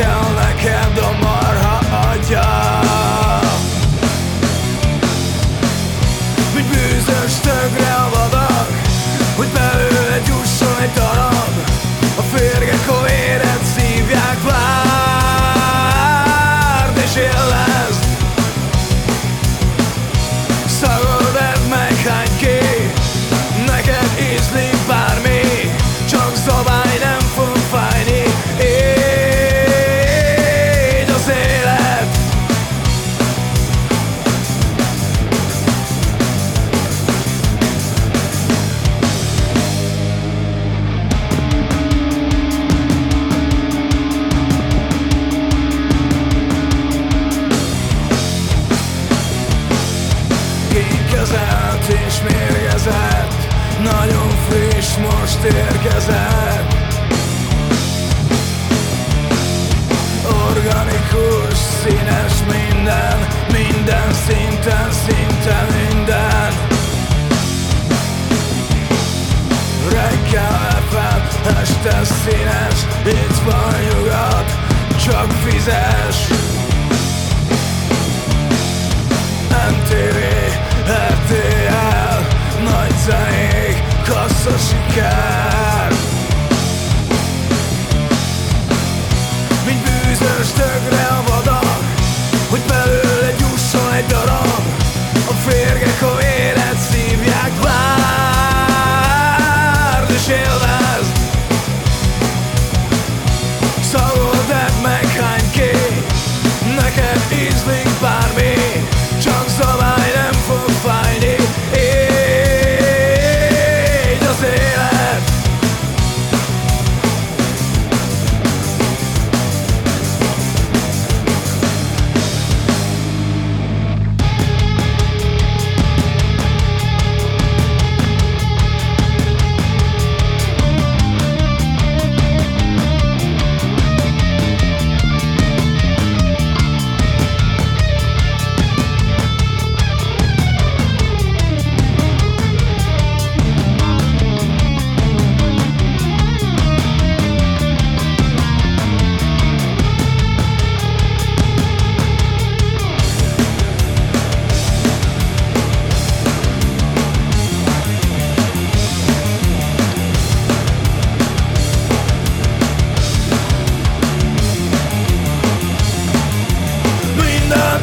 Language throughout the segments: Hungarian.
down kezelt és mérgezett Nagyon friss most érkezett. Organikus, színes minden Minden szinten, szinte minden. Reggel FM, este színes Itt van nyugat, csak fizes.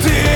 Ты